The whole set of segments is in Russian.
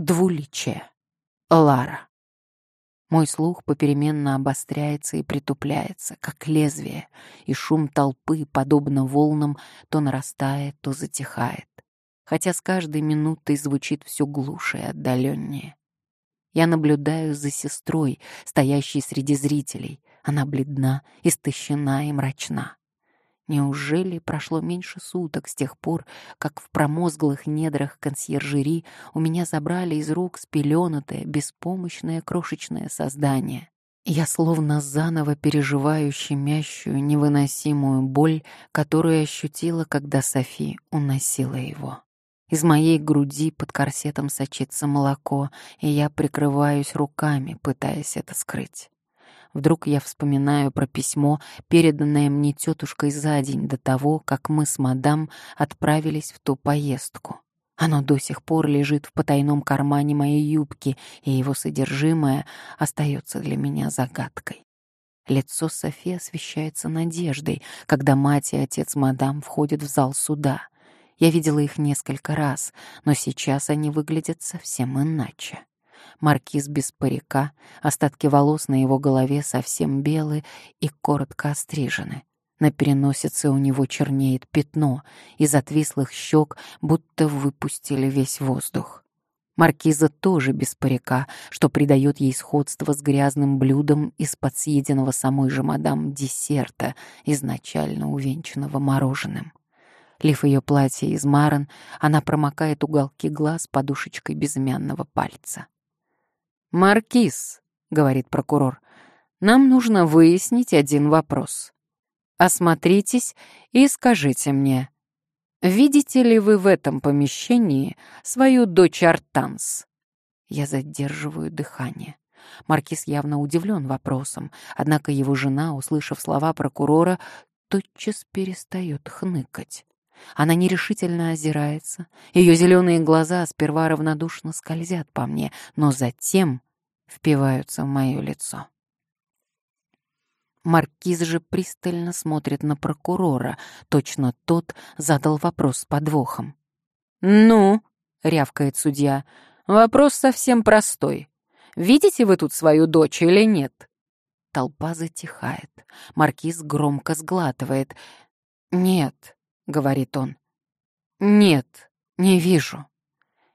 двуличие. Лара. Мой слух попеременно обостряется и притупляется, как лезвие, и шум толпы, подобно волнам, то нарастает, то затихает, хотя с каждой минутой звучит все глуше и отдаленнее. Я наблюдаю за сестрой, стоящей среди зрителей. Она бледна, истощена и мрачна. Неужели прошло меньше суток с тех пор, как в промозглых недрах консьержери у меня забрали из рук спеленатое, беспомощное крошечное создание? Я словно заново переживаю щемящую, невыносимую боль, которую ощутила, когда Софи уносила его. Из моей груди под корсетом сочится молоко, и я прикрываюсь руками, пытаясь это скрыть. Вдруг я вспоминаю про письмо, переданное мне тетушкой за день до того, как мы с мадам отправились в ту поездку. Оно до сих пор лежит в потайном кармане моей юбки, и его содержимое остается для меня загадкой. Лицо Софи освещается надеждой, когда мать и отец мадам входят в зал суда. Я видела их несколько раз, но сейчас они выглядят совсем иначе. Маркиз без парика, остатки волос на его голове совсем белые и коротко острижены. На переносице у него чернеет пятно, из отвислых щек будто выпустили весь воздух. Маркиза тоже без парика, что придает ей сходство с грязным блюдом из-под съеденного самой же мадам десерта, изначально увенчанного мороженым. Лиф ее платья измаран, она промокает уголки глаз подушечкой безымянного пальца. «Маркиз», — говорит прокурор, — «нам нужно выяснить один вопрос. Осмотритесь и скажите мне, видите ли вы в этом помещении свою дочь Артанс?» Я задерживаю дыхание. Маркиз явно удивлен вопросом, однако его жена, услышав слова прокурора, тотчас перестает хныкать. Она нерешительно озирается. Ее зеленые глаза сперва равнодушно скользят по мне, но затем впиваются в мое лицо. Маркиз же пристально смотрит на прокурора. Точно тот задал вопрос с подвохом. «Ну?» — рявкает судья. «Вопрос совсем простой. Видите вы тут свою дочь или нет?» Толпа затихает. Маркиз громко сглатывает. «Нет», говорит он. Нет, не вижу.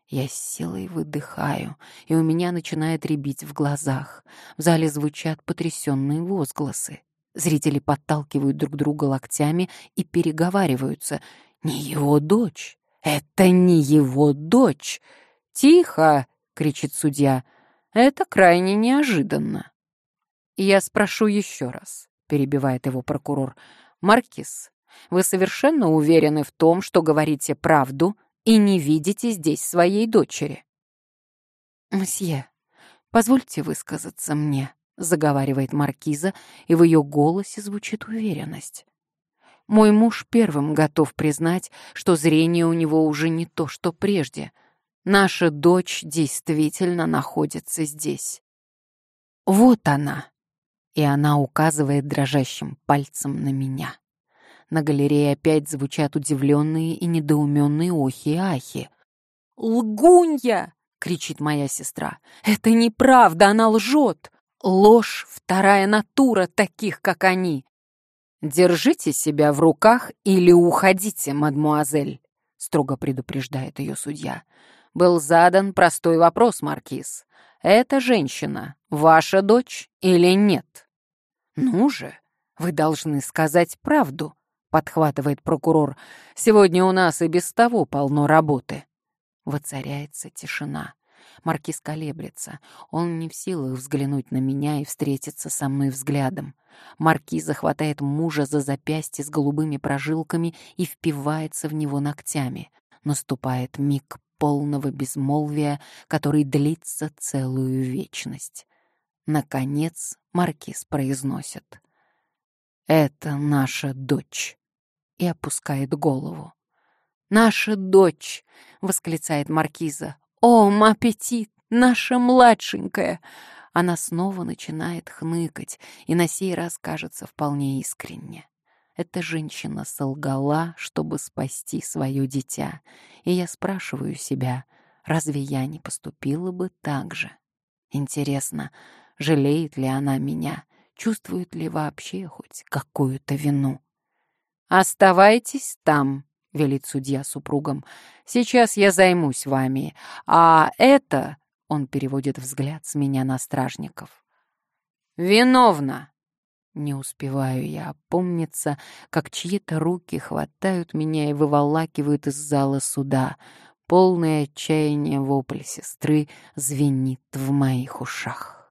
Я с силой выдыхаю, и у меня начинает рябить в глазах. В зале звучат потрясенные возгласы. Зрители подталкивают друг друга локтями и переговариваются. «Не его дочь! Это не его дочь!» «Тихо!» — кричит судья. «Это крайне неожиданно». «Я спрошу еще раз», — перебивает его прокурор. «Маркиз, вы совершенно уверены в том, что говорите правду и не видите здесь своей дочери?» «Мсье, позвольте высказаться мне», — заговаривает маркиза, и в ее голосе звучит уверенность. «Мой муж первым готов признать, что зрение у него уже не то, что прежде. Наша дочь действительно находится здесь. Вот она!» И она указывает дрожащим пальцем на меня. На галерее опять звучат удивленные и недоуменные охи и ахи. «Лгунья!» — кричит моя сестра. «Это неправда, она лжет! Ложь — вторая натура таких, как они!» «Держите себя в руках или уходите, мадмуазель», — строго предупреждает ее судья. Был задан простой вопрос, Маркиз. «Это женщина ваша дочь или нет?» «Ну же, вы должны сказать правду», подхватывает прокурор. Сегодня у нас и без того полно работы. Воцаряется тишина. Маркиз колеблется. Он не в силах взглянуть на меня и встретиться со мной взглядом. Маркиз захватает мужа за запястье с голубыми прожилками и впивается в него ногтями. Наступает миг полного безмолвия, который длится целую вечность. Наконец Маркиз произносит. «Это наша дочь» и опускает голову. «Наша дочь!» — восклицает маркиза. «О, аппетит! Наша младшенькая!» Она снова начинает хныкать, и на сей раз кажется вполне искренне. Эта женщина солгала, чтобы спасти свое дитя. И я спрашиваю себя, Разве я не поступила бы так же? Интересно, жалеет ли она меня? Чувствует ли вообще хоть какую-то вину? «Оставайтесь там», — велит судья супругам. «Сейчас я займусь вами. А это...» — он переводит взгляд с меня на стражников. «Виновна!» Не успеваю я опомниться, как чьи-то руки хватают меня и выволакивают из зала суда. Полное отчаяние вопль сестры звенит в моих ушах.